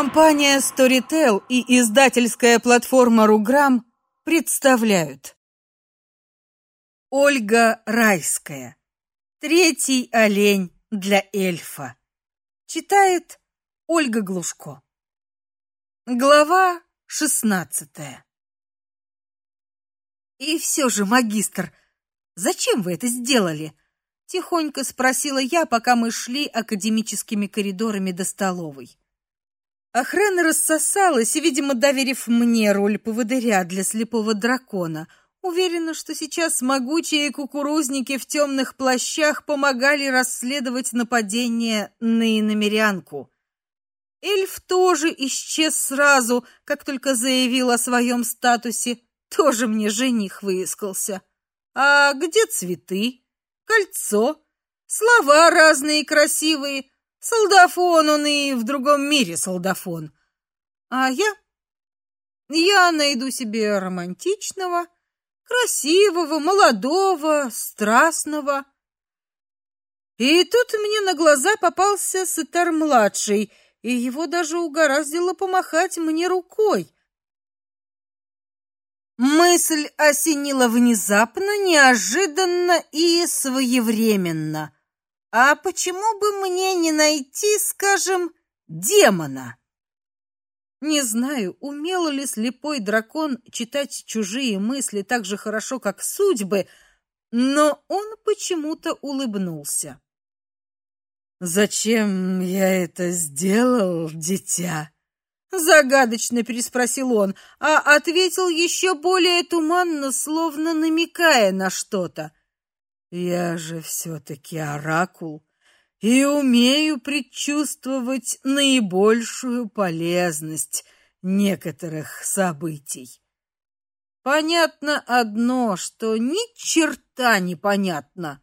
Компания Storytel и издательская платформа Руграм представляют Ольга Райская. Третий олень для эльфа. Читает Ольга Глушко. Глава шестнадцатая. И все же, магистр, зачем вы это сделали? тихонько спросила я, пока мы шли академическими коридорами до столовой. Охрана рассосалась, видимо, доверив мне роль поводыря для слепого дракона. Уверена, что сейчас могучие кукурузники в темных плащах помогали расследовать нападение на иномерянку. Эльф тоже исчез сразу, как только заявил о своем статусе. Тоже мне жених выискался. А где цветы? Кольцо? Слова разные красивые. Солдафон он и в другом мире солдафон. А я? Я найду себе романтичного, красивого, молодого, страстного. И тут мне на глаза попался Сытар-младший, и его даже угораздило помахать мне рукой. Мысль осенила внезапно, неожиданно и своевременно — а почему бы мне не найти, скажем, демона? Не знаю, умел ли слепой дракон читать чужие мысли так же хорошо, как судьбы, но он почему-то улыбнулся. Зачем я это сделал, дитя? загадочно переспросил он, а ответил еще более туманно, словно намекая на что-то. Я же все-таки оракул и умею предчувствовать наибольшую полезность некоторых событий. Понятно одно, что ни черта не понятно.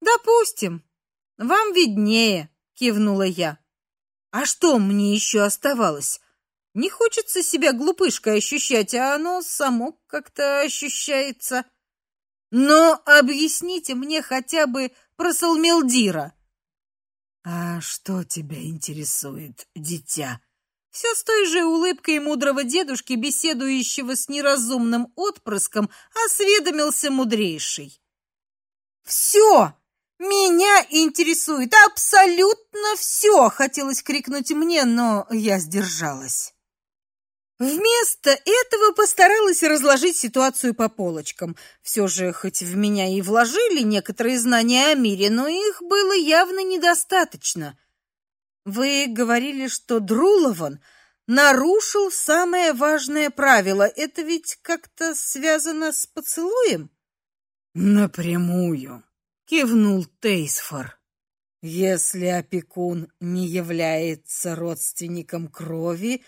Допустим, вам виднее, кивнула я. А что мне еще оставалось? Не хочется себя глупышкой ощущать, а оно само как-то ощущается. Но объясните мне хотя бы про Салмелдира. А что тебя интересует, дитя? Все с той же улыбкой мудрого дедушки, беседующего с неразумным отпрыском, осведомился мудрейший. Все! Меня интересует абсолютно все, хотелось крикнуть мне, но я сдержалась. Вместо этого постаралась разложить ситуацию по полочкам. Все же, хоть в меня и вложили некоторые знания о мире, но их было явно недостаточно. Вы говорили, что Друлован нарушил самое важное правило. Это ведь как-то связано с поцелуем? Напрямую, кивнул Тейсфор. Если опекун не является родственником крови,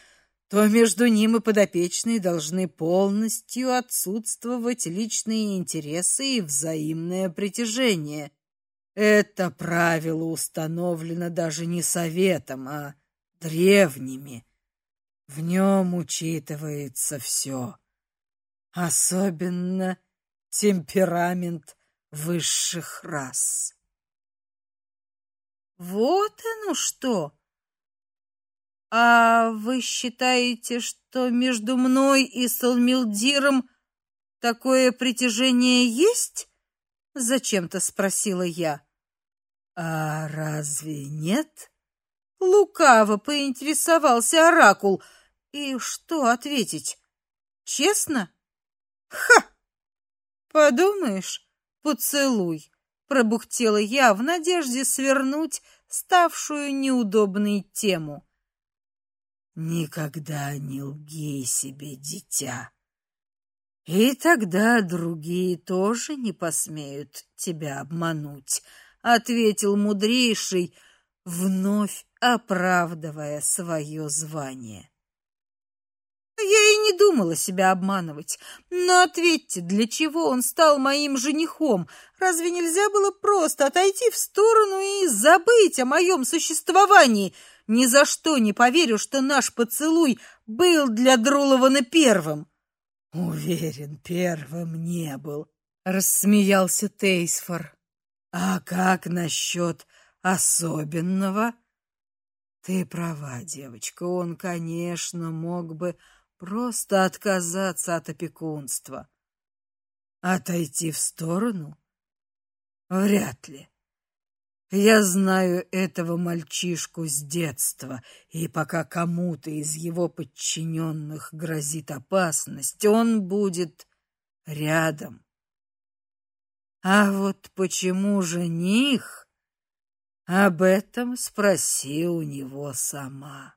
то между ним и подопечной должны полностью отсутствовать личные интересы и взаимное притяжение. Это правило установлено даже не советом, а древними. В нем учитывается все, особенно темперамент высших рас. Вот оно что! А вы считаете, что между мной и Салмилдиром такое притяжение есть? зачем-то спросила я. А разве нет? Лукаво поинтересовался оракул. И что ответить? Честно? Ха. Подумаешь, поцелуй, пробухтела я в надежде свернуть ставшую неудобной тему. Никогда не лги себе, дитя. И тогда другие тоже не посмеют тебя обмануть, ответил мудрейший, вновь оправдывая свое звание. Я и не думала себя обманывать. Но ответьте, для чего он стал моим женихом? Разве нельзя было просто отойти в сторону и забыть о моем существовании? Ни за что не поверю, что наш поцелуй был для Друлована первым. Уверен, первым не был, рассмеялся Тейсфор. А как насчет особенного? Ты права, девочка, он, конечно, мог бы просто отказаться от опекунства. Отойти в сторону? Вряд ли. Я знаю этого мальчишку с детства, и пока кому-то из его подчиненных грозит опасность, он будет рядом. А вот почему жених? Об этом спроси у него сама.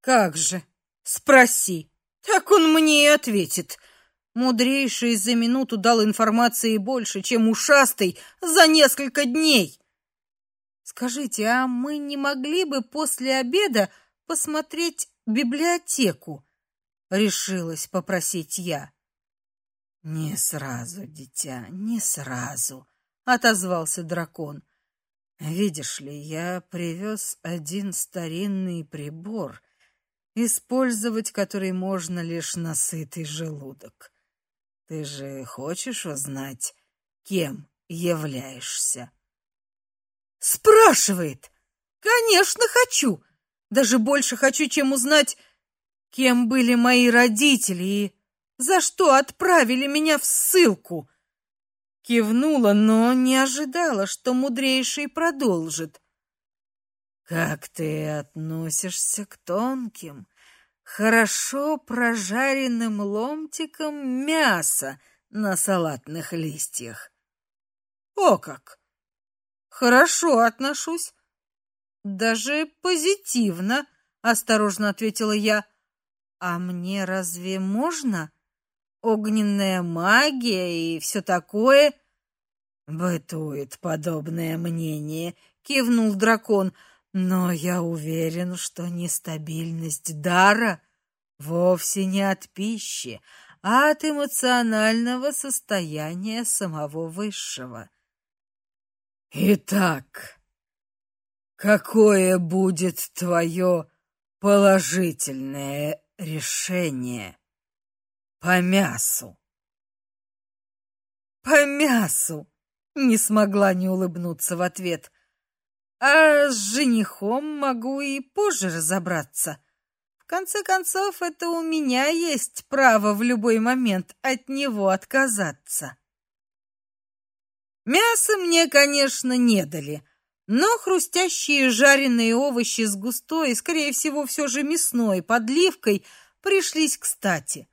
Как же? Спроси. Так он мне и ответит. Мудрейший за минуту дал информации больше, чем ушастый за несколько дней. Скажите, а мы не могли бы после обеда посмотреть библиотеку? решилась попросить я. Не сразу, дитя, не сразу, отозвался дракон. Видишь ли, я привез один старинный прибор, использовать который можно лишь на сытый желудок. Ты же хочешь узнать, кем являешься? Спрашивает. Конечно, хочу. Даже больше хочу, чем узнать, кем были мои родители и за что отправили меня в ссылку. Кивнула, но не ожидала, что мудрейший продолжит. Как ты относишься к тонким, хорошо прожаренным ломтикам мяса на салатных листьях? О как! Хорошо отношусь. Даже позитивно, осторожно ответила я. А мне разве можно? Огненная магия и все такое? Бытует подобное мнение, кивнул дракон. Но я уверен, что нестабильность дара вовсе не от пищи, а от эмоционального состояния самого высшего. Итак, какое будет твое положительное решение по мясу? По мясу, не смогла не улыбнуться в ответ. А с женихом могу и позже разобраться. В конце концов, это у меня есть право в любой момент от него отказаться. Мясо мне, конечно, не дали, но хрустящие жареные овощи с густой, скорее всего, все же мясной подливкой пришлись кстати.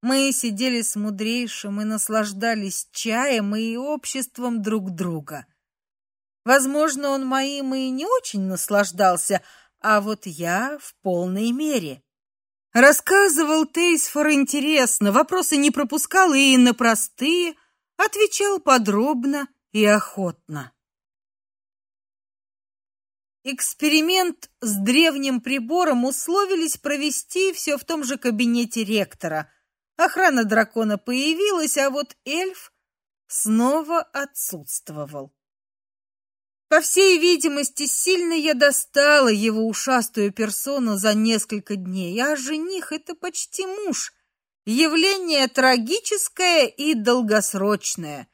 Мы сидели с мудрейшим и наслаждались чаем и обществом друг друга. Возможно, он моим и не очень наслаждался, а вот я в полной мере. Рассказывал Тейсфор интересно, вопросы не пропускал и на простые – отвечал подробно и охотно. Эксперимент с древним прибором условились провести все в том же кабинете ректора. Охрана дракона появилась, а вот эльф снова отсутствовал. По всей видимости, сильно я достала его ушастую персону за несколько дней, а жених это почти муж, Явление трагическое и долгосрочное.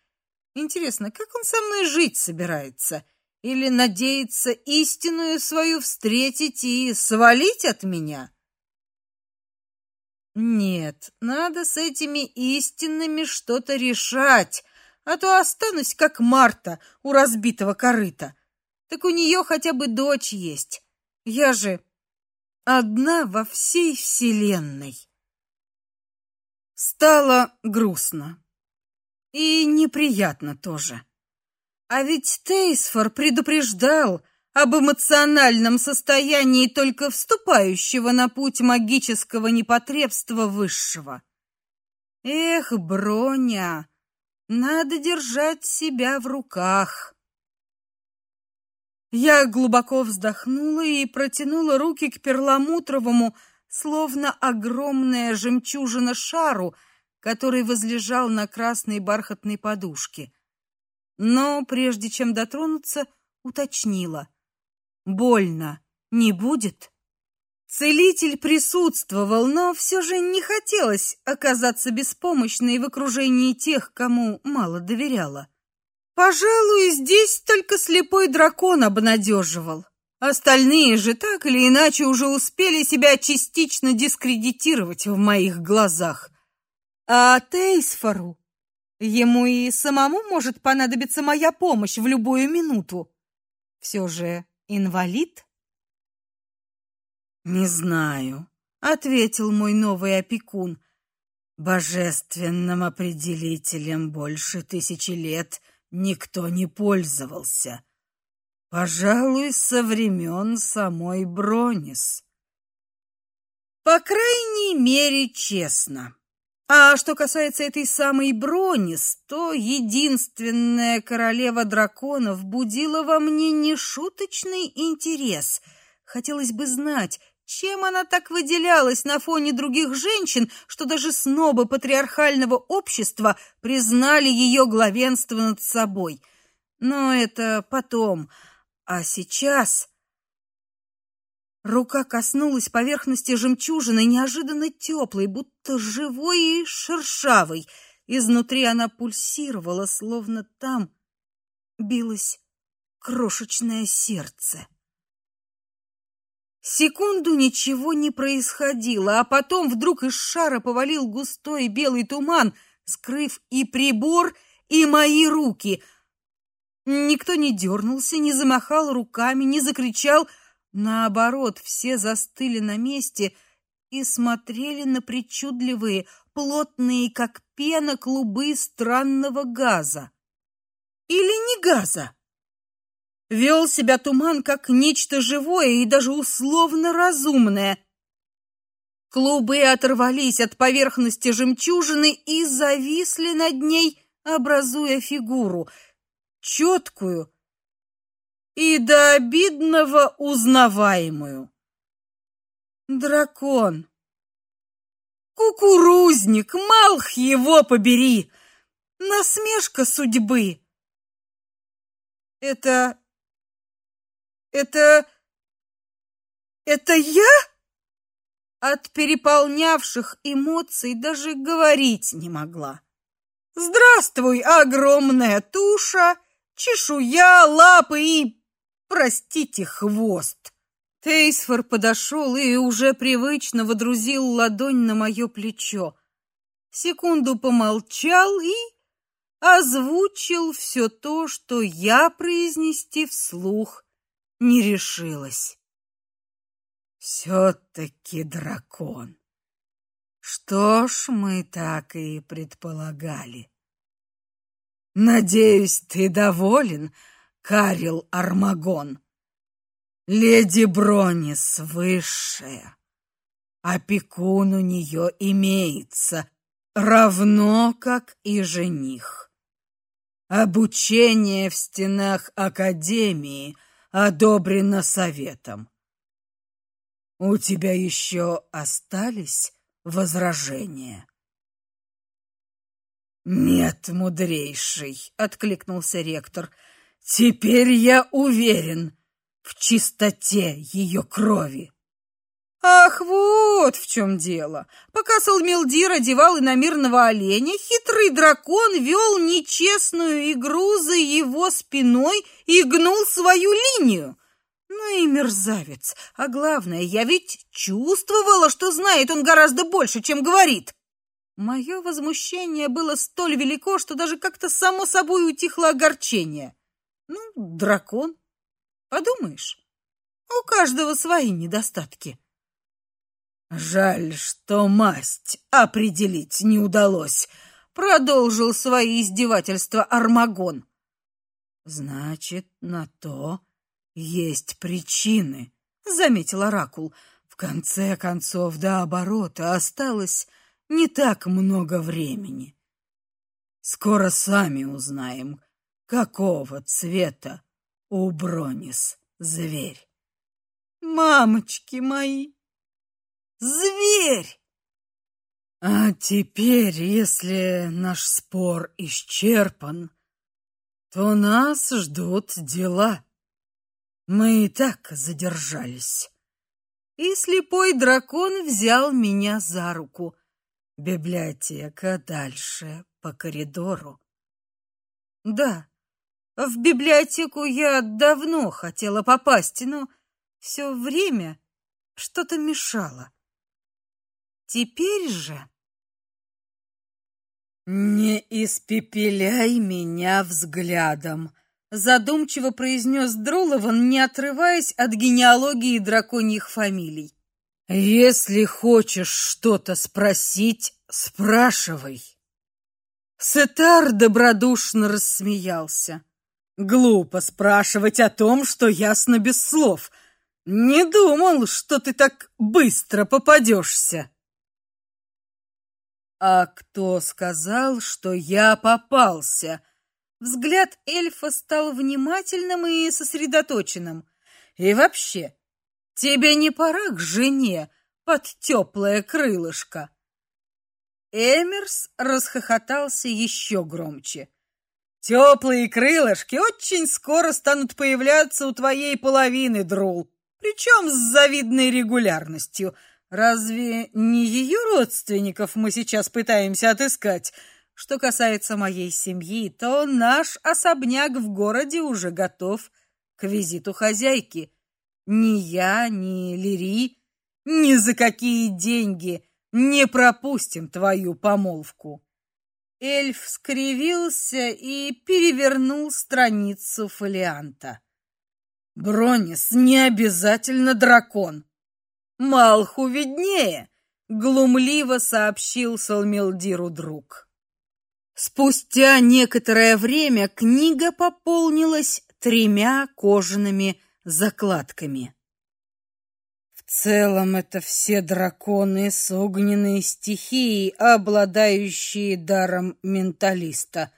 Интересно, как он со мной жить собирается? Или надеется истинную свою встретить и свалить от меня? Нет, надо с этими истинными что-то решать, а то останусь как Марта у разбитого корыта. Так у нее хотя бы дочь есть. Я же одна во всей вселенной. Стало грустно. И неприятно тоже. А ведь Тейсфор предупреждал об эмоциональном состоянии только вступающего на путь магического непотребства высшего. Эх, Броня, надо держать себя в руках. Я глубоко вздохнула и протянула руки к перламутровому словно огромная жемчужина шару, который возлежал на красной бархатной подушке. Но прежде чем дотронуться, уточнила: "Больно не будет?" Целитель присутствовал, но все же не хотелось оказаться беспомощной в окружении тех, кому мало доверяла. Пожалуй, здесь только слепой дракон обнадеживал. Остальные же так или иначе уже успели себя частично дискредитировать в моих глазах. А Тейсфору ему и самому может понадобиться моя помощь в любую минуту. Все же инвалид? Не знаю, ответил мой новый опекун. Божественным определителем больше тысячи лет никто не пользовался. Пожалуй, со времен самой Бронис. По крайней мере, честно. А что касается этой самой Бронис, то единственная королева драконов будила во мне нешуточный интерес. Хотелось бы знать, чем она так выделялась на фоне других женщин, что даже снобы патриархального общества признали ее главенство над собой. Но это потом. А сейчас рука коснулась поверхности жемчужины, неожиданно теплой, будто живой и шершавой. Изнутри она пульсировала, словно там билось крошечное сердце. Секунду ничего не происходило, а потом вдруг из шара повалил густой белый туман, скрыв и прибор, и мои руки — Никто не дернулся, не замахал руками, не закричал. Наоборот, все застыли на месте и смотрели на причудливые, плотные, как пена, клубы странного газа. Или не газа? Вел себя туман как нечто живое и даже условно разумное. Клубы оторвались от поверхности жемчужины и зависли над ней, образуя фигуру — четкую и до обидного узнаваемую. Дракон. Кукурузник, малх его побери. Насмешка судьбы. Это это это я? От переполнявших эмоций даже говорить не могла. Здравствуй, огромная туша чешуя, лапы и, простите, хвост. Тейсфор подошел и уже привычно водрузил ладонь на мое плечо. Секунду помолчал и озвучил все то, что я произнести вслух не решилась. Все-таки дракон. Что ж, мы так и предполагали. Надеюсь, ты доволен, Карил Армагон. Леди Бронис высшая. Опекун у нее имеется, равно как и жених. Обучение в стенах академии одобрено советом. У тебя еще остались возражения? Нет, мудрейший, откликнулся ректор. Теперь я уверен в чистоте ее крови. Ах, вот в чем дело. Пока Салмилдир одевал иномирного оленя, хитрый дракон вел нечестную игру за его спиной и гнул свою линию. Ну и мерзавец. А главное, я ведь чувствовала, что знает он гораздо больше, чем говорит. Мое возмущение было столь велико, что даже как-то само собой утихло огорчение. Ну, дракон. Подумаешь, у каждого свои недостатки. Жаль, что масть определить не удалось, продолжил свои издевательства Армагон. Значит, на то есть причины, заметил оракул. В конце концов, до оборота осталось не так много времени. Скоро сами узнаем, какого цвета у Бронис зверь. Мамочки мои! Зверь! А теперь, если наш спор исчерпан, то нас ждут дела. Мы и так задержались. И слепой дракон взял меня за руку. Библиотека дальше по коридору. Да, в библиотеку я давно хотела попасть, но все время что-то мешало. Теперь же не испепеляй меня взглядом, задумчиво произнес Друлован, не отрываясь от генеалогии драконьих фамилий. Если хочешь что-то спросить, спрашивай. Сетар добродушно рассмеялся. Глупо спрашивать о том, что ясно без слов. Не думал, что ты так быстро попадешься. А кто сказал, что я попался? Взгляд эльфа стал внимательным и сосредоточенным. И вообще, тебе не пора к жене под теплое крылышко? Эмерс расхохотался еще громче. Теплые крылышки очень скоро станут появляться у твоей половины, Друл, причем с завидной регулярностью. Разве не ее родственников мы сейчас пытаемся отыскать? Что касается моей семьи, то наш особняк в городе уже готов к визиту хозяйки. Ни я, ни Лири ни за какие деньги не пропустим твою помолвку. Эльф скривился и перевернул страницу фолианта. Бронис не обязательно дракон. Малху виднее, глумливо сообщил Салмелдиру друг. Спустя некоторое время книга пополнилась тремя кожаными закладками. В целом это все драконы с огненной стихией, обладающие даром менталиста.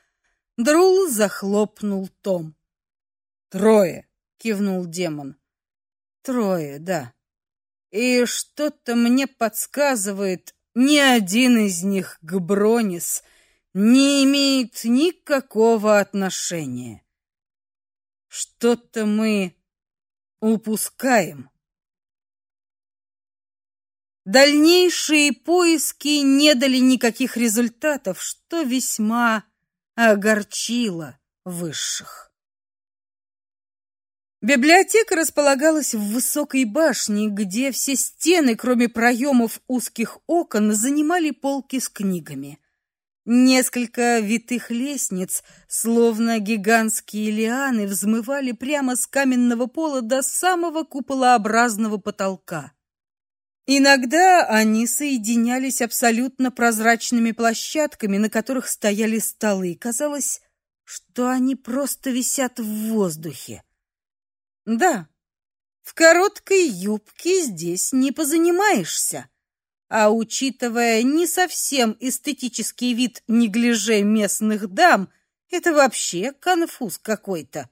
Друл захлопнул том. Трое, кивнул демон. Трое, да. И что-то мне подсказывает, ни один из них к Бронис не имеет никакого отношения. Что-то мы упускаем. Дальнейшие поиски не дали никаких результатов, что весьма огорчило высших. Библиотека располагалась в высокой башне, где все стены, кроме проемов узких окон, занимали полки с книгами. Несколько витых лестниц, словно гигантские лианы, взмывали прямо с каменного пола до самого куполообразного потолка. Иногда они соединялись абсолютно прозрачными площадками, на которых стояли столы. Казалось, что они просто висят в воздухе. Да, в короткой юбке здесь не позанимаешься. А учитывая не совсем эстетический вид неглиже местных дам, это вообще конфуз какой-то.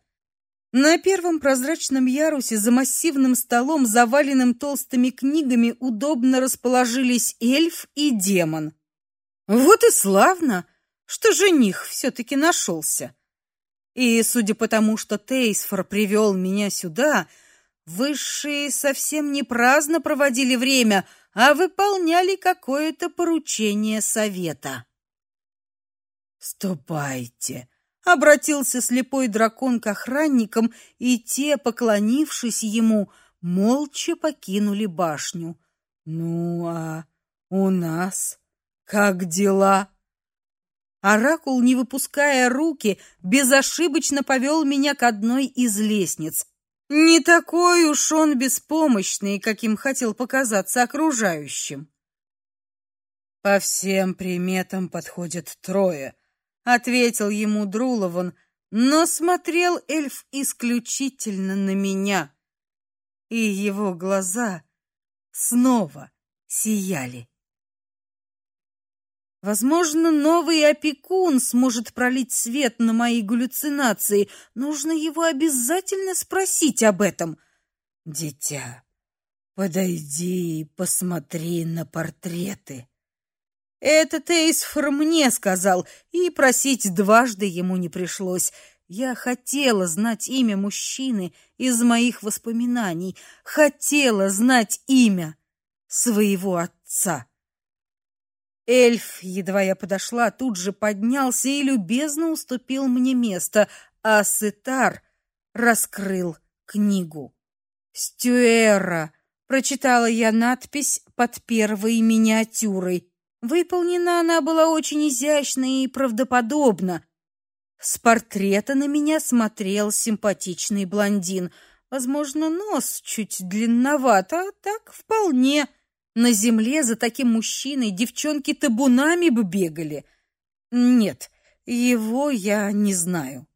На первом прозрачном ярусе за массивным столом, заваленным толстыми книгами, удобно расположились эльф и демон. Вот и славно, что жених все таки нашелся. И судя по тому, что Тейсфор привел меня сюда, высшие совсем не праздно проводили время, а выполняли какое-то поручение совета. "Ступайте", обратился слепой дракон к охранникам, и те, поклонившись ему, молча покинули башню. "Ну а у нас как дела?" Оракул, не выпуская руки, безошибочно повел меня к одной из лестниц. Не такой уж он беспомощный, каким хотел показаться окружающим. По всем приметам подходят трое, ответил ему Друлован, но смотрел эльф исключительно на меня, и его глаза снова сияли. Возможно, новый опекун сможет пролить свет на мои галлюцинации. Нужно его обязательно спросить об этом. Дитя, подойди и посмотри на портреты. Это Тейсфор мне сказал, и просить дважды ему не пришлось. Я хотела знать имя мужчины из моих воспоминаний, хотела знать имя своего отца. Эльф, едва я подошла, тут же поднялся и любезно уступил мне место, а Сетар раскрыл книгу. Стюэра, прочитала я надпись под первой миниатюрой. Выполнена она была очень изящно и правдоподобно. С портрета на меня смотрел симпатичный блондин. Возможно, нос чуть длинноват, а так вполне. На земле за таким мужчиной девчонки табунами бы бегали. Нет, его я не знаю.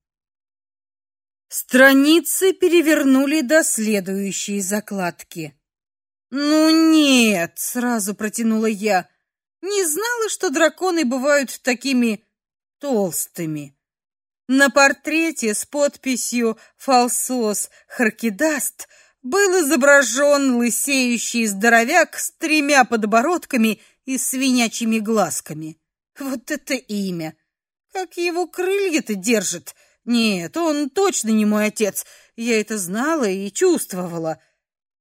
Страницы перевернули до следующей закладки. Ну нет, сразу протянула я. Не знала, что драконы бывают такими толстыми. На портрете с подписью «Фалсос Харкидаст» был изображен лысеющий здоровяк с тремя подбородками и свинячьими глазками. Вот это имя! Как его крылья-то держит! Нет, он точно не мой отец. Я это знала и чувствовала.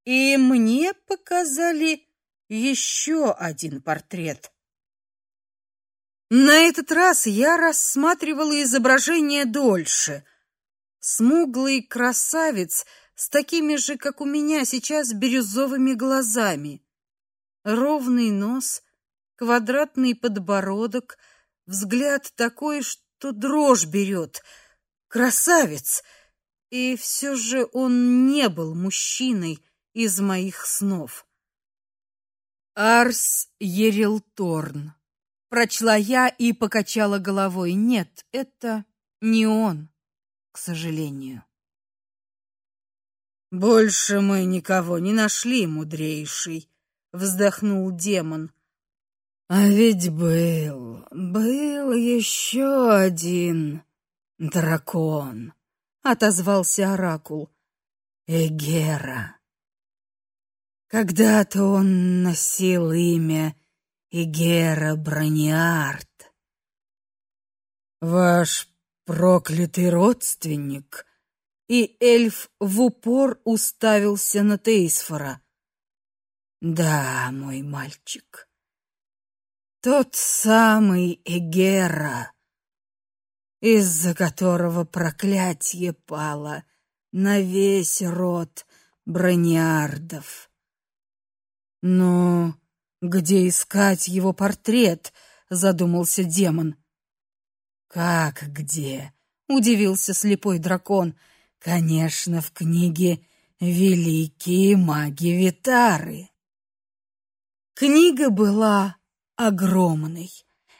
И мне показали еще один портрет. На этот раз я рассматривала изображение дольше. Смуглый красавец с такими же, как у меня сейчас, бирюзовыми глазами. Ровный нос, квадратный подбородок, взгляд такой, что дрожь берет. Красавец! И все же он не был мужчиной из моих снов. Арс Ерилторн Прочла я и покачала головой. Нет, это не он, к сожалению. Больше мы никого не нашли, мудрейший, вздохнул демон. А ведь был, был еще один дракон, отозвался оракул. Эгера. Когда-то он носил имя и Гера Брониарт. Ваш проклятый родственник. И эльф в упор уставился на Тейсфора. Да, мой мальчик. Тот самый Эгера, из-за которого проклятие пало на весь род Брониардов. Но где искать его портрет? задумался демон. Как где? удивился слепой дракон. Конечно, в книге Великие маги Витары. Книга была огромной.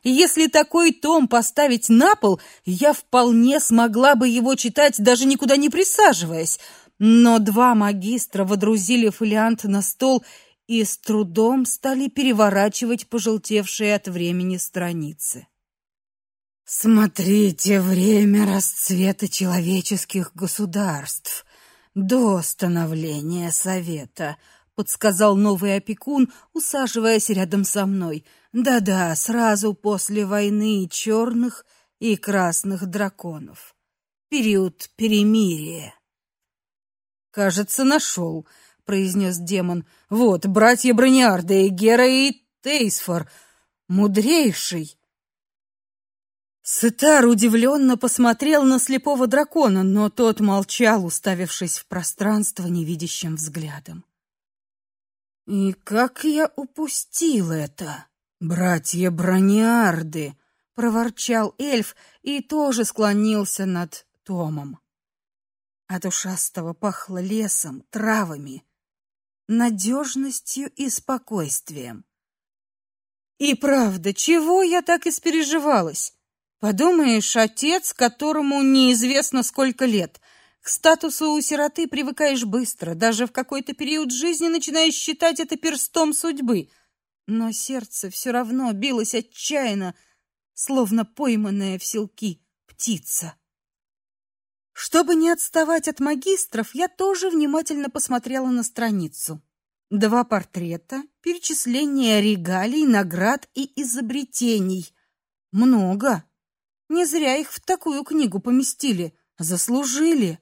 Если такой том поставить на пол, я вполне смогла бы его читать, даже никуда не присаживаясь. Но два магистра водрузили фолиант на стол и с трудом стали переворачивать пожелтевшие от времени страницы. Смотрите время расцвета человеческих государств до становления совета, подсказал новый опекун, усаживаясь рядом со мной. Да-да, сразу после войны черных и красных драконов. Период перемирия. Кажется, нашел произнес демон. Вот, братья Брониарды, Гера и Тейсфор, мудрейший. Сытар удивленно посмотрел на слепого дракона, но тот молчал, уставившись в пространство невидящим взглядом. И как я упустил это? Братья Брониарды, проворчал эльф и тоже склонился над Томом. От ушастого пахло лесом, травами, надежностью и спокойствием. И правда, чего я так испереживалась? Подумаешь, отец, которому неизвестно сколько лет. К статусу у сироты привыкаешь быстро, даже в какой-то период жизни начинаешь считать это перстом судьбы. Но сердце все равно билось отчаянно, словно пойманная в селки птица. Чтобы не отставать от магистров, я тоже внимательно посмотрела на страницу. Два портрета, перечисление регалий, наград и изобретений. Много. Не зря их в такую книгу поместили, заслужили.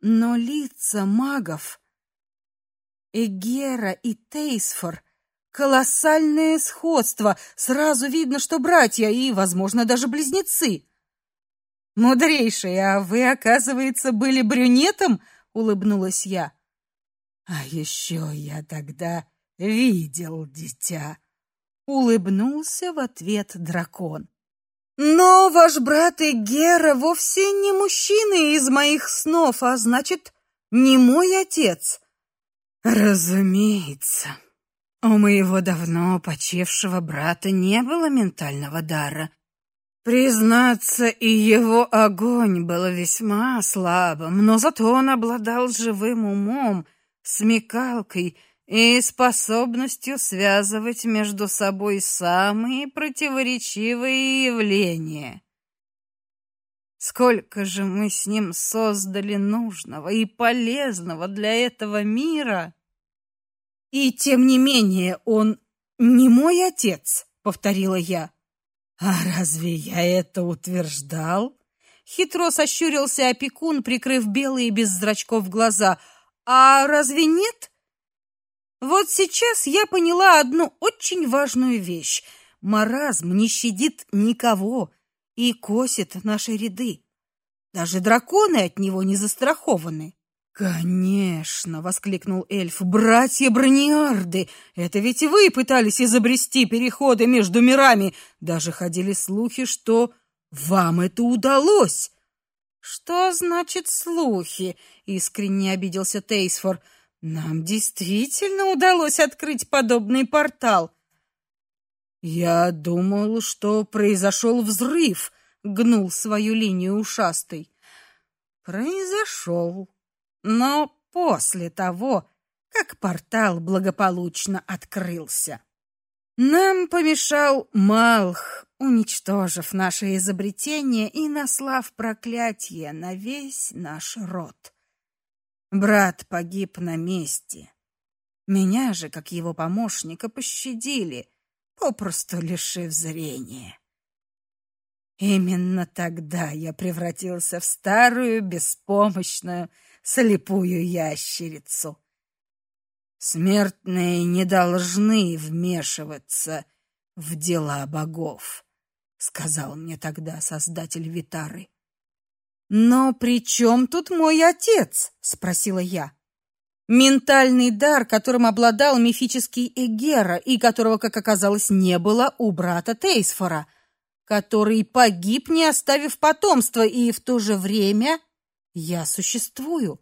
Но лица магов Эгера и Тейсфор колоссальное сходство. Сразу видно, что братья и, возможно, даже близнецы. Мудрейший, а вы, оказывается, были брюнетом, улыбнулась я. А еще я тогда видел дитя. Улыбнулся в ответ дракон. Но ваш брат Гера вовсе не мужчина из моих снов, а значит, не мой отец. Разумеется. У моего давно почившего брата не было ментального дара. Признаться, и его огонь был весьма слабым, но зато он обладал живым умом, смекалкой и способностью связывать между собой самые противоречивые явления. Сколько же мы с ним создали нужного и полезного для этого мира. И тем не менее, он не мой отец, повторила я. А разве я это утверждал? Хитро сощурился опекун, прикрыв белые без зрачков глаза. А разве нет? Вот сейчас я поняла одну очень важную вещь. Маразм не щадит никого и косит наши ряды. Даже драконы от него не застрахованы. Конечно, воскликнул эльф. Братья Брониарды, это ведь вы пытались изобрести переходы между мирами. Даже ходили слухи, что вам это удалось. Что значит слухи? искренне обиделся Тейсфор. Нам действительно удалось открыть подобный портал. Я думал, что произошел взрыв, гнул свою линию ушастый. Произошел, но после того, как портал благополучно открылся. Нам помешал Малх, уничтожив наше изобретение и наслав проклятие на весь наш род. Брат погиб на месте. Меня же, как его помощника, пощадили, попросту лишив зрения. Именно тогда я превратился в старую, беспомощную, слепую ящерицу. Смертные не должны вмешиваться в дела богов, сказал мне тогда создатель Витары. Но при чем тут мой отец? спросила я. Ментальный дар, которым обладал мифический Эгера и которого, как оказалось, не было у брата Тейсфора, который погиб, не оставив потомства, и в то же время я существую.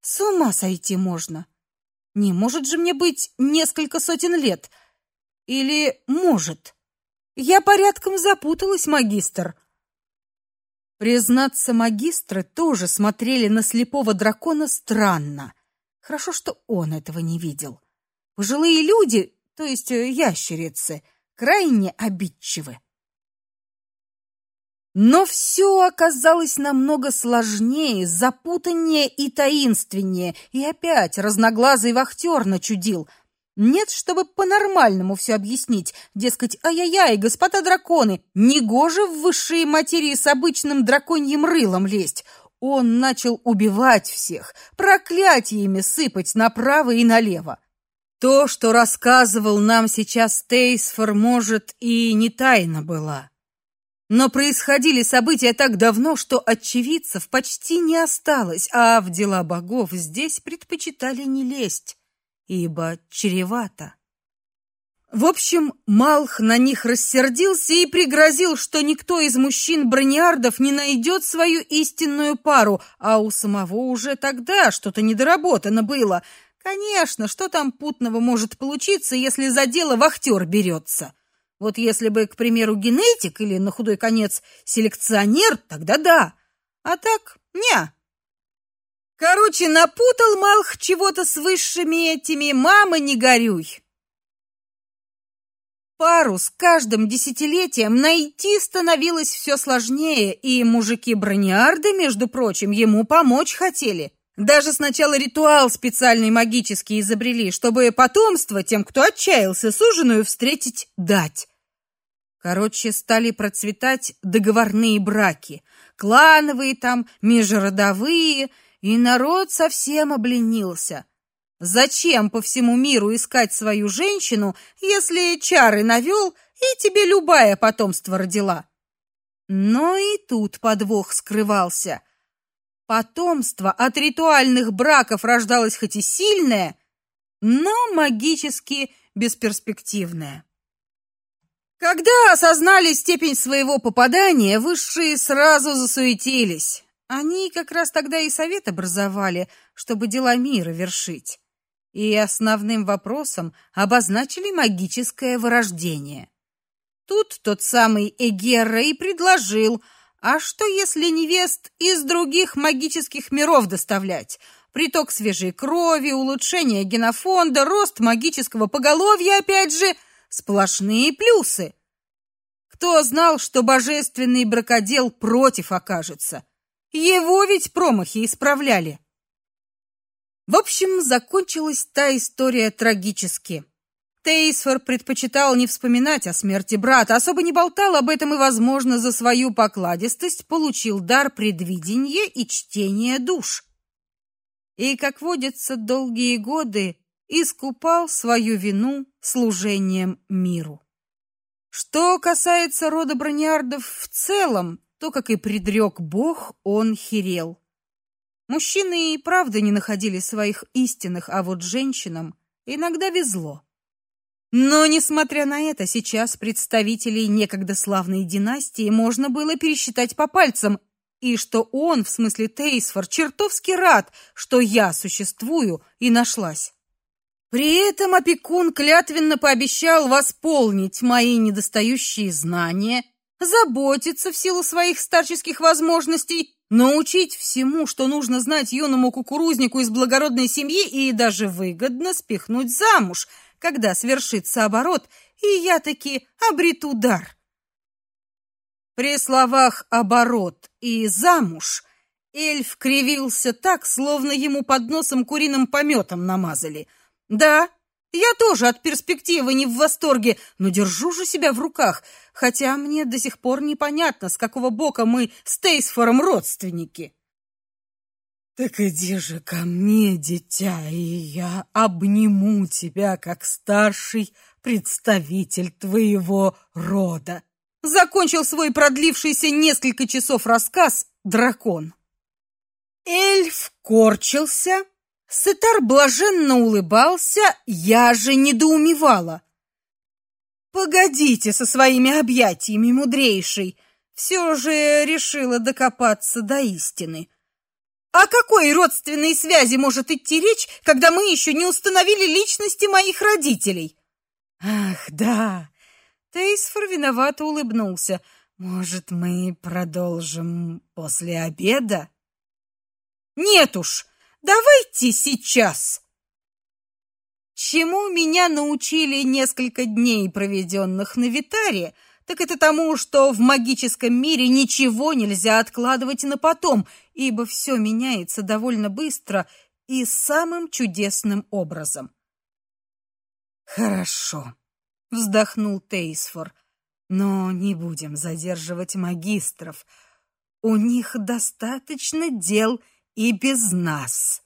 С ума сойти можно. Не может же мне быть несколько сотен лет. Или может? Я порядком запуталась, магистр. Признаться, магистры тоже смотрели на слепого дракона странно. Хорошо, что он этого не видел. Пожилые люди, то есть э, ящерицы, крайне обидчивы. Но все оказалось намного сложнее, запутаннее и таинственнее, и опять разноглазый вахтер начудил — нет, чтобы по-нормальному все объяснить. Дескать, ай-яй-яй, господа драконы, негоже в высшие материи с обычным драконьим рылом лезть. Он начал убивать всех, проклятиями сыпать направо и налево. То, что рассказывал нам сейчас Тейсфор, может, и не тайна была. Но происходили события так давно, что очевидцев почти не осталось, а в дела богов здесь предпочитали не лезть ибо чревато. В общем, Малх на них рассердился и пригрозил, что никто из мужчин брониардов не найдет свою истинную пару, а у самого уже тогда что-то недоработано было. Конечно, что там путного может получиться, если за дело вахтер берется? Вот если бы, к примеру, генетик или на худой конец селекционер, тогда да. А так, не. Короче, напутал Малх чего-то с высшими этими, мама, не горюй. Пару с каждым десятилетием найти становилось все сложнее, и мужики-брониарды, между прочим, ему помочь хотели. Даже сначала ритуал специальный магический изобрели, чтобы потомство тем, кто отчаялся суженую, встретить дать. Короче, стали процветать договорные браки, клановые там, межродовые – и народ совсем обленился. Зачем по всему миру искать свою женщину, если чары навел и тебе любая потомство родила? Но и тут подвох скрывался. Потомство от ритуальных браков рождалось хоть и сильное, но магически бесперспективное. Когда осознали степень своего попадания, высшие сразу засуетились. Они как раз тогда и совет образовали, чтобы дела мира вершить. И основным вопросом обозначили магическое вырождение. Тут тот самый Эгерра и предложил – а что, если невест из других магических миров доставлять? Приток свежей крови, улучшение генофонда, рост магического поголовья, опять же, сплошные плюсы. Кто знал, что божественный бракодел против окажется? Его ведь промахи исправляли. В общем, закончилась та история трагически. Тейсфор предпочитал не вспоминать о смерти брата, особо не болтал об этом и, возможно, за свою покладистость получил дар предвидения и чтения душ. И, как водится, долгие годы искупал свою вину служением миру. Что касается рода Брониардов в целом, то, как и предрек Бог, он херел. Мужчины и правда не находили своих истинных, а вот женщинам иногда везло. Но, несмотря на это, сейчас представителей некогда славной династии можно было пересчитать по пальцам, и что он, в смысле Тейсфор, чертовски рад, что я существую и нашлась. При этом опекун клятвенно пообещал восполнить мои недостающие знания, заботиться в силу своих старческих возможностей, научить всему, что нужно знать юному кукурузнику из благородной семьи и даже выгодно спихнуть замуж – когда свершится оборот, и я таки обрету дар. При словах «оборот» и «замуж» эльф кривился так, словно ему под носом куриным пометом намазали. Да, я тоже от перспективы не в восторге, но держу же себя в руках, хотя мне до сих пор непонятно, с какого бока мы с Тейсфором родственники. Так иди же ко мне, дитя, и я обниму тебя как старший представитель твоего рода. Закончил свой продлившийся несколько часов рассказ дракон. Эльф корчился, Сетар блаженно улыбался, я же недоумевала. Погодите со своими объятиями, мудрейший. Все же решила докопаться до истины. О какой родственной связи может идти речь, когда мы еще не установили личности моих родителей? Ах, да. Тейсфор виновато улыбнулся. Может, мы продолжим после обеда? Нет уж. Давайте сейчас. Чему меня научили несколько дней, проведенных на Витаре, так это тому, что в магическом мире ничего нельзя откладывать на потом, ибо все меняется довольно быстро и самым чудесным образом. Хорошо, вздохнул Тейсфор. Но не будем задерживать магистров. У них достаточно дел и без нас.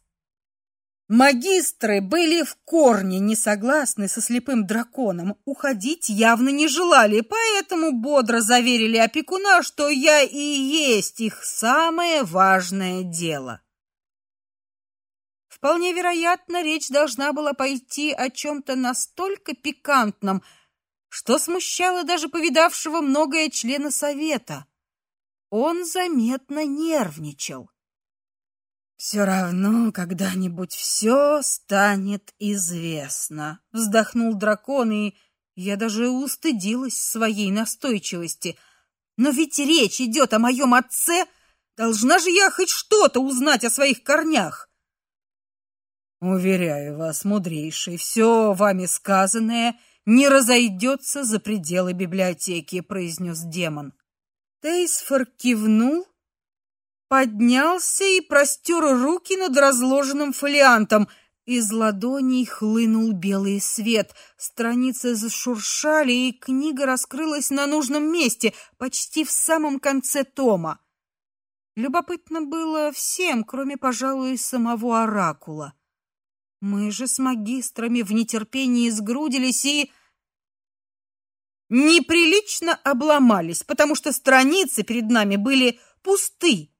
Магистры были в корне не согласны со слепым драконом, уходить явно не желали, поэтому бодро заверили опекуна, что я и есть их самое важное дело. Вполне вероятно, речь должна была пойти о чем то настолько пикантном, что смущало даже повидавшего многое члена совета. Он заметно нервничал. Все равно когда-нибудь все станет известно, вздохнул дракон, и я даже устыдилась своей настойчивости. Но ведь речь идет о моем отце, должна же я хоть что-то узнать о своих корнях. Уверяю вас, мудрейший, все вами сказанное не разойдется за пределы библиотеки, произнес демон. Тейсфор кивнул поднялся и простер руки над разложенным фолиантом. Из ладоней хлынул белый свет. Страницы зашуршали, и книга раскрылась на нужном месте, почти в самом конце тома. Любопытно было всем, кроме, пожалуй, самого оракула. Мы же с магистрами в нетерпении сгрудились и неприлично обломались, потому что страницы перед нами были пусты.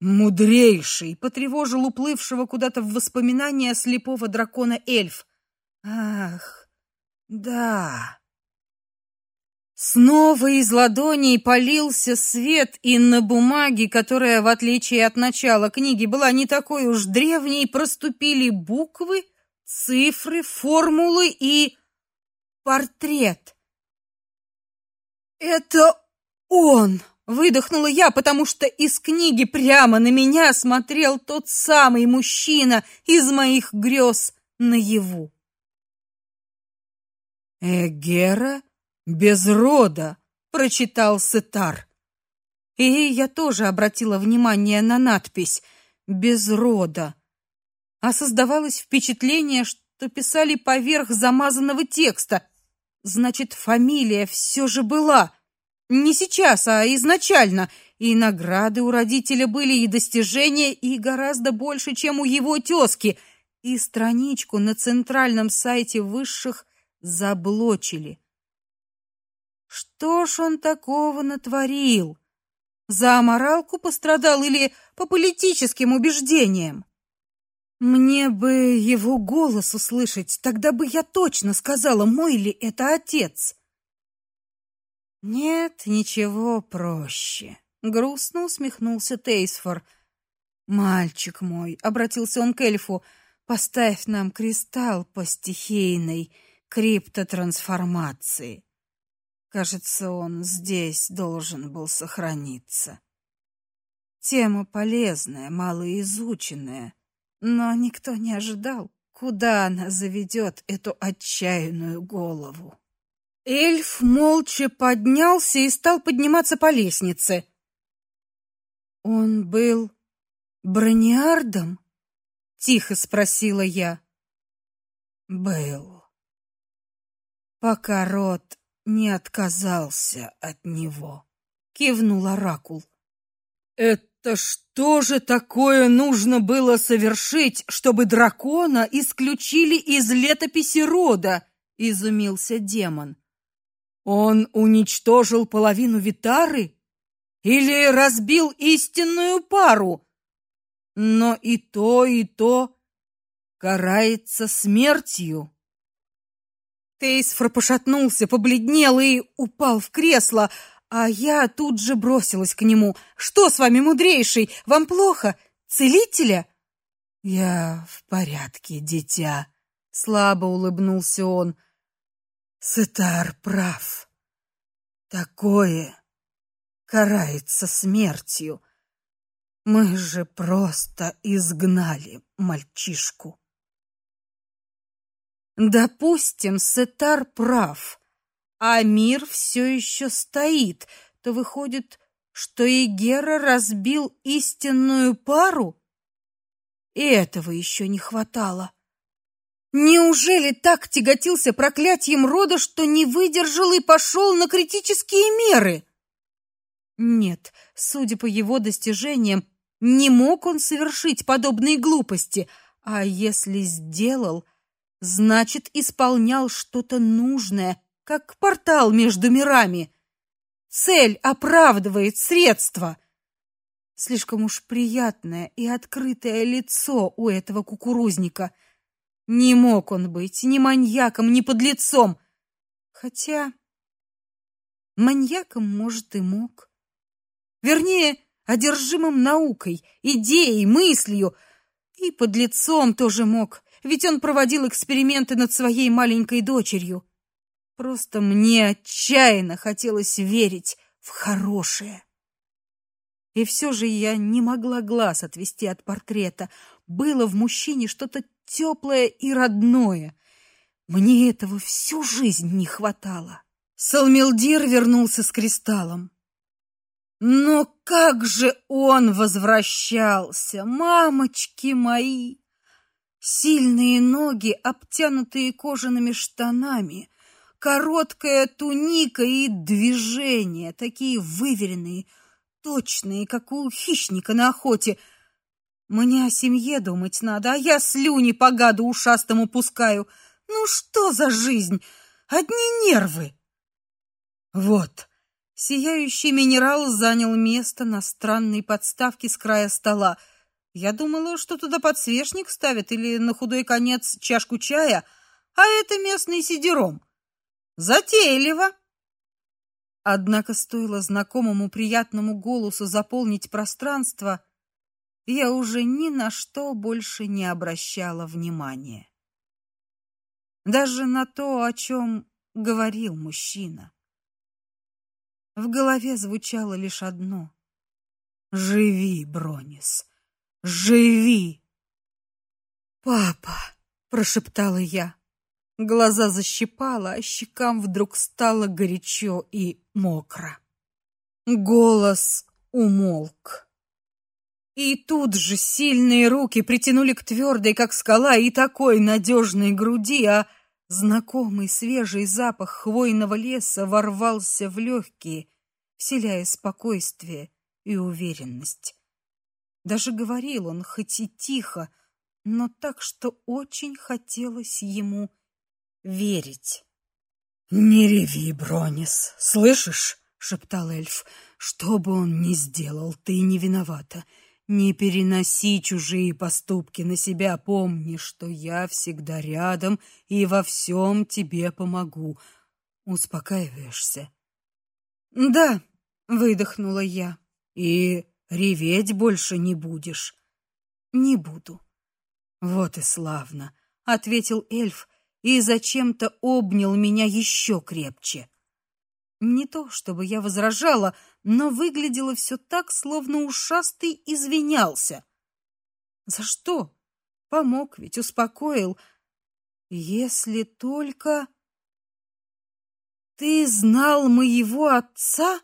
Мудрейший потревожил уплывшего куда-то в воспоминания слепого дракона эльф. Ах, да. Снова из ладоней полился свет, и на бумаге, которая, в отличие от начала книги, была не такой уж древней, проступили буквы, цифры, формулы и портрет. Это он, выдохнула я, потому что из книги прямо на меня смотрел тот самый мужчина из моих грез наяву. Эгера без рода, прочитал Сетар. И я тоже обратила внимание на надпись без рода. А создавалось впечатление, что писали поверх замазанного текста. Значит, фамилия все же была. Не сейчас, а изначально. И награды у родителя были, и достижения, и гораздо больше, чем у его тёзки. И страничку на центральном сайте высших заблочили. Что ж он такого натворил? За аморалку пострадал или по политическим убеждениям? Мне бы его голос услышать, тогда бы я точно сказала, мой ли это отец. Нет, ничего проще, грустно усмехнулся Тейсфор. Мальчик мой, обратился он к эльфу, поставь нам кристалл по стихийной криптотрансформации. Кажется, он здесь должен был сохраниться. Тема полезная, малоизученная, но никто не ожидал, куда она заведет эту отчаянную голову. Эльф молча поднялся и стал подниматься по лестнице. Он был брониардом? тихо спросила я. Был. Пока род не отказался от него, кивнул оракул. Это что же такое нужно было совершить, чтобы дракона исключили из летописи рода? изумился демон. Он уничтожил половину Витары или разбил истинную пару? Но и то, и то карается смертью. Тейсфор пошатнулся, побледнел и упал в кресло, а я тут же бросилась к нему. Что с вами, мудрейший? Вам плохо? Целителя? Я в порядке, дитя, слабо улыбнулся он. Сетар прав. Такое карается смертью. Мы же просто изгнали мальчишку. Допустим, Сетар прав, а мир все еще стоит, то выходит, что и Гера разбил истинную пару? И этого еще не хватало. Неужели так тяготился проклятием рода, что не выдержал и пошел на критические меры? Нет, судя по его достижениям, не мог он совершить подобные глупости, а если сделал, значит, исполнял что-то нужное, как портал между мирами. Цель оправдывает средства. Слишком уж приятное и открытое лицо у этого кукурузника — не мог он быть ни маньяком, ни подлецом. Хотя маньяком, может, и мог. Вернее, одержимым наукой, идеей, мыслью. И подлецом тоже мог, ведь он проводил эксперименты над своей маленькой дочерью. Просто мне отчаянно хотелось верить в хорошее. И все же я не могла глаз отвести от портрета. Было в мужчине что-то теплое и родное. Мне этого всю жизнь не хватало. Салмилдир вернулся с кристаллом. Но как же он возвращался, мамочки мои! Сильные ноги, обтянутые кожаными штанами, короткая туника и движения, такие выверенные, точные, как у хищника на охоте — мне о семье думать надо, а я слюни по гаду ушастому пускаю. Ну что за жизнь? Одни нервы. Вот, Сияющий минерал занял место на странной подставке с края стола. Я думала, что туда подсвечник ставят или на худой конец чашку чая, а это местный сидером. Затейливо. Однако стоило знакомому приятному голосу заполнить пространство, я уже ни на что больше не обращала внимания. Даже на то, о чем говорил мужчина. В голове звучало лишь одно: "Живи, Бронис, живи". "Папа", прошептала я. Глаза защипало, а щекам вдруг стало горячо и мокро. Голос умолк. И тут же сильные руки притянули к твердой, как скала, и такой надежной груди, а знакомый свежий запах хвойного леса ворвался в легкие, вселяя спокойствие и уверенность. Даже говорил он хоть и тихо, но так, что очень хотелось ему верить. «Не реви, Бронис, слышишь?» — шептал эльф. «Что бы он ни сделал, ты не виновата. Не переноси чужие поступки на себя. Помни, что я всегда рядом и во всем тебе помогу. Успокаиваешься?» «Да», — выдохнула я. «И реветь больше не будешь?» «Не буду». «Вот и славно», — ответил эльф, — и зачем-то обнял меня еще крепче. Не то, чтобы я возражала, но выглядело все так, словно ушастый извинялся. За что? Помог ведь, успокоил. Если только ты знал моего отца?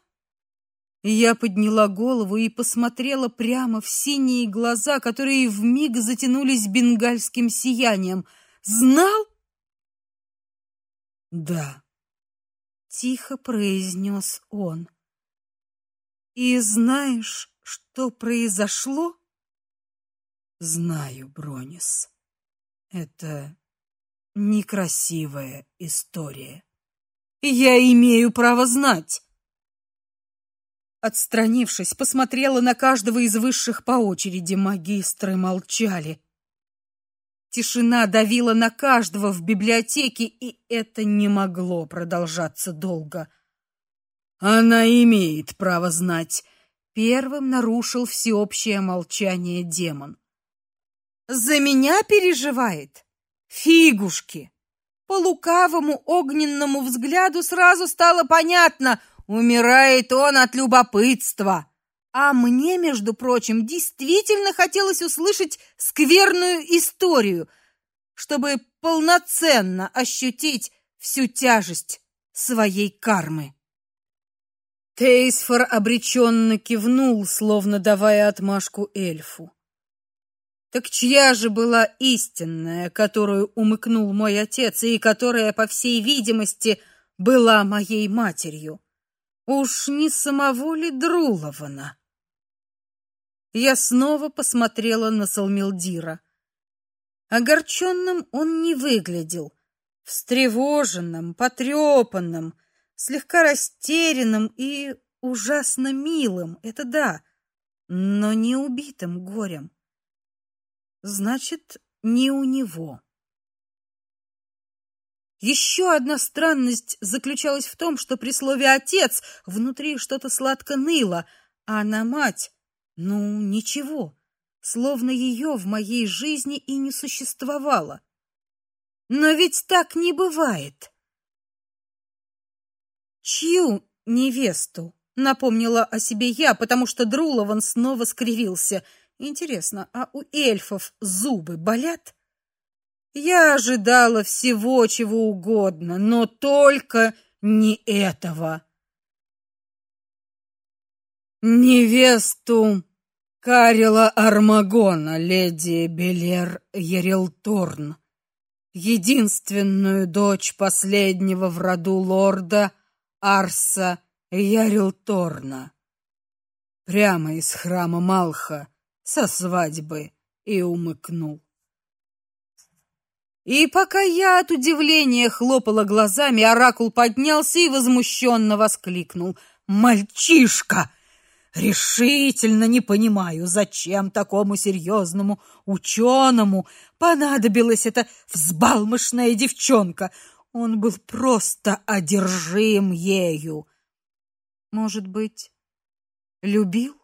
Я подняла голову и посмотрела прямо в синие глаза, которые вмиг затянулись бенгальским сиянием. Знал? Да, тихо произнес он. И знаешь, что произошло? Знаю, Бронис. Это некрасивая история. Я имею право знать. Отстранившись, посмотрела на каждого из высших по очереди. Магистры молчали. Тишина давила на каждого в библиотеке, и это не могло продолжаться долго. Она имеет право знать. Первым нарушил всеобщее молчание демон. За меня переживает. Фигушки. По лукавому огненному взгляду сразу стало понятно, умирает он от любопытства. А мне, между прочим, действительно хотелось услышать скверную историю, чтобы полноценно ощутить всю тяжесть своей кармы. Тейсфор обреченно кивнул, словно давая отмашку эльфу. Так чья же была истинная, которую умыкнул мой отец и которая, по всей видимости, была моей матерью? Уж не самого ли Друлована? Я снова посмотрела на Салмилдира. Огорченным он не выглядел, встревоженным, потрепанным, слегка растерянным и ужасно милым. Это да, но не убитым горем. Значит, не у него. Еще одна странность заключалась в том, что при слове отец внутри что-то сладко ныло, а на мать ну, ничего, словно ее в моей жизни и не существовало. Но ведь так не бывает. Чью невесту? Напомнила о себе я, потому что Друлован снова скривился. Интересно, а у эльфов зубы болят? Я ожидала всего, чего угодно, но только не этого невесту Карила Армагона, леди Белер Ерилторн, единственную дочь последнего в роду лорда Арса Ярилторна. Прямо из храма Малха со свадьбы и умыкнул. И пока я от удивления хлопала глазами, оракул поднялся и возмущенно воскликнул: мальчишка. Решительно не понимаю, зачем такому серьезному ученому понадобилась эта взбалмошная девчонка. Он был просто одержим ею. Может быть, любил?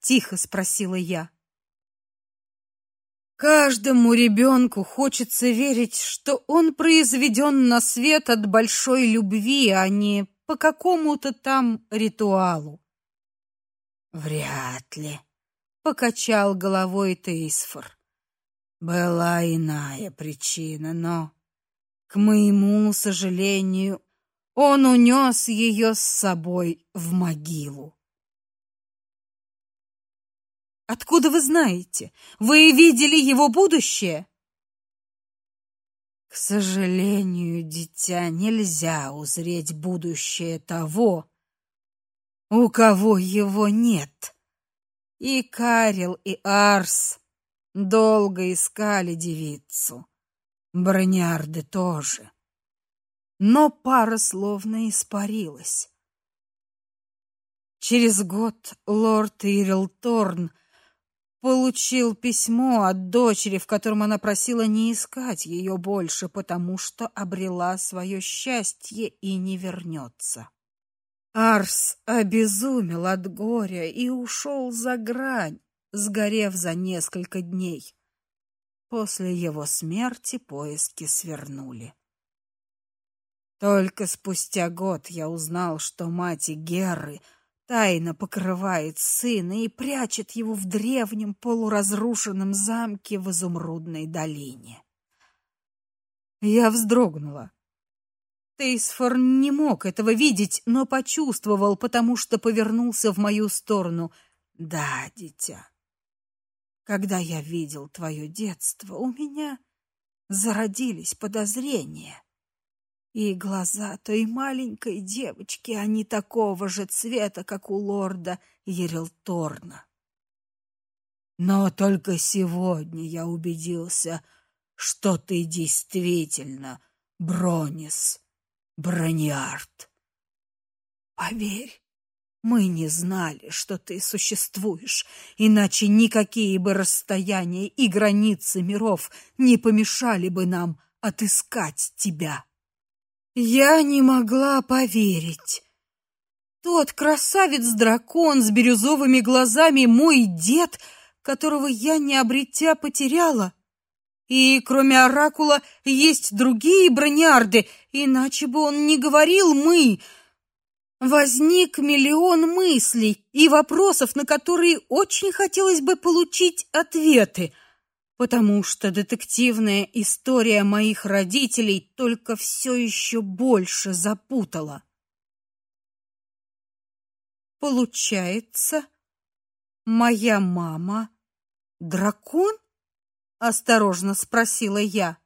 тихо спросила я. Каждому ребенку хочется верить, что он произведен на свет от большой любви, а не по какому-то там ритуалу. Вряд ли, покачал головой Тейсфор. Была иная причина, но к моему сожалению, он унес ее с собой в могилу. Откуда вы знаете? Вы видели его будущее? К сожалению, дитя, нельзя узреть будущее того, у кого его нет. И Карил, и Арс долго искали девицу. Бронярды тоже. Но пара словно испарилась. Через год лорд Ирил Торн получил письмо от дочери, в котором она просила не искать ее больше, потому что обрела свое счастье и не вернется. Арс обезумел от горя и ушел за грань, сгорев за несколько дней. После его смерти поиски свернули. Только спустя год я узнал, что мать Герры — тайно покрывает сына и прячет его в древнем полуразрушенном замке в изумрудной долине. Я вздрогнула. Тейсфор не мог этого видеть, но почувствовал, потому что повернулся в мою сторону. Да, дитя. Когда я видел твое детство, у меня зародились подозрения и глаза той маленькой девочки, они такого же цвета, как у лорда Ерилторна. Но только сегодня я убедился, что ты действительно Бронис, Брониард. Поверь, мы не знали, что ты существуешь, иначе никакие бы расстояния и границы миров не помешали бы нам отыскать тебя. Я не могла поверить. Тот красавец-дракон с бирюзовыми глазами мой дед, которого я не обретя потеряла. И кроме оракула есть другие брониарды, иначе бы он не говорил мы. Возник миллион мыслей и вопросов, на которые очень хотелось бы получить ответы — потому что детективная история моих родителей только все еще больше запутала. Получается, моя мама дракон? Осторожно спросила я.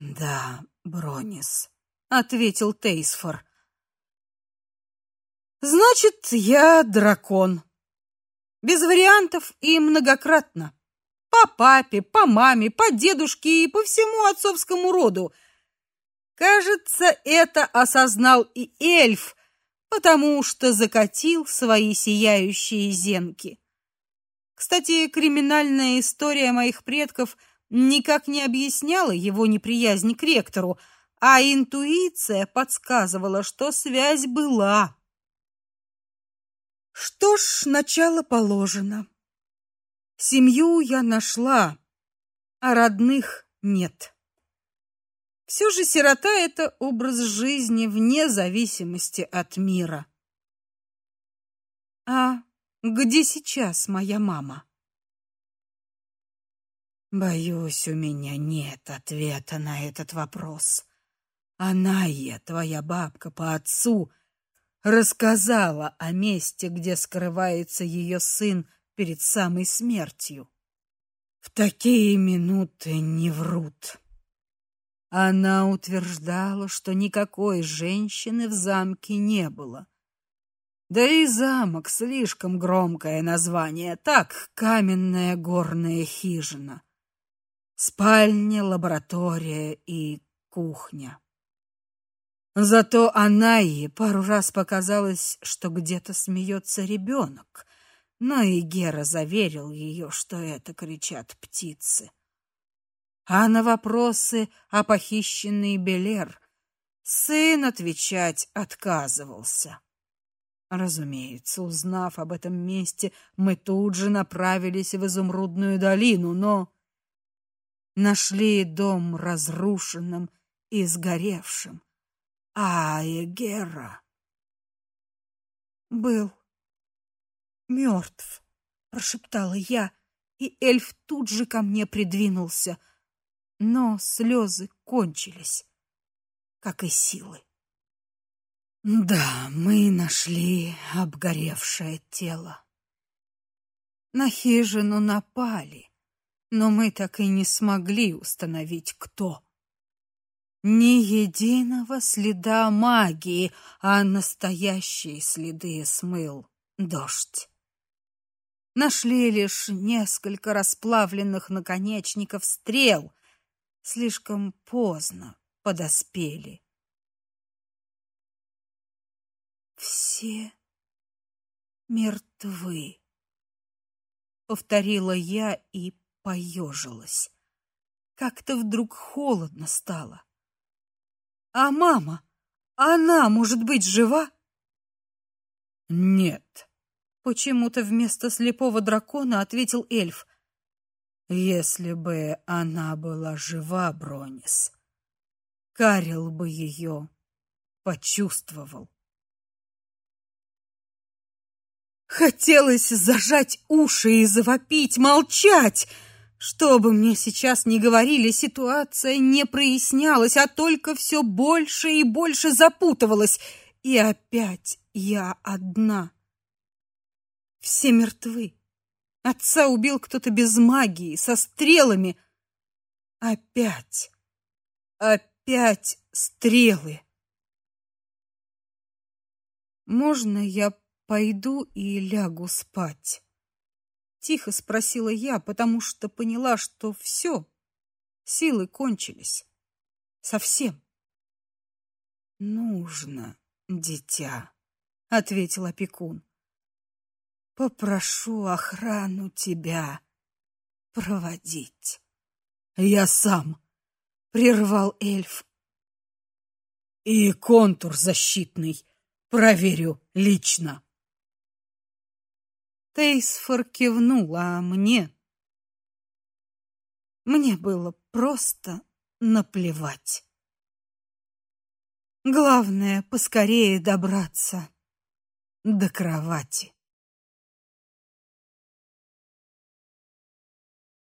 Да, Бронис, ответил Тейсфор. Значит, я дракон. Без вариантов и многократно. По папе, по маме, по дедушке и по всему отцовскому роду. Кажется, это осознал и эльф, потому что закатил свои сияющие зенки. Кстати, криминальная история моих предков никак не объясняла его неприязнь к ректору, а интуиция подсказывала, что связь была. Что ж, начало положено. Семью я нашла, а родных нет. Все же сирота это образ жизни вне зависимости от мира. А где сейчас моя мама? Боюсь, у меня нет ответа на этот вопрос. Она, я, твоя бабка по отцу, рассказала о месте, где скрывается ее сын перед самой смертью. В такие минуты не врут. Она утверждала, что никакой женщины в замке не было. Да и замок слишком громкое название, так каменная горная хижина. Спальня, лаборатория и кухня. Зато она ей пару раз показалось, что где-то смеется ребенок, но и Гера заверил ее, что это кричат птицы. А на вопросы о похищенной Белер сын отвечать отказывался. Разумеется, узнав об этом месте, мы тут же направились в Изумрудную долину, но нашли дом разрушенным и сгоревшим. А Егера был мертв, прошептала я, и эльф тут же ко мне придвинулся, но слезы кончились, как и силы. Да, мы нашли обгоревшее тело. На хижину напали, но мы так и не смогли установить, кто. Ни единого следа магии, а настоящие следы смыл дождь. Нашли лишь несколько расплавленных наконечников стрел, слишком поздно подоспели. Все мертвы, повторила я и поежилась. Как-то вдруг холодно стало. А мама, она, может быть, жива? Нет. Почему-то вместо слепого дракона ответил эльф. Если бы она была жива, Бронис, Карил бы ее почувствовал. Хотелось зажать уши и завопить, молчать. Что бы мне сейчас ни говорили, ситуация не прояснялась, а только все больше и больше запутывалась. И опять я одна. Все мертвы. Отца убил кто-то без магии, со стрелами. Опять. Опять стрелы. Можно я пойду и лягу спать? Тихо спросила я, потому что поняла, что все, силы кончились. Совсем. Нужно, дитя, ответил опекун. Попрошу охрану тебя проводить. Я сам, прервал эльф. И контур защитный проверю лично. Тейсфор кивнул, а мне... Мне было просто наплевать. Главное, поскорее добраться до кровати.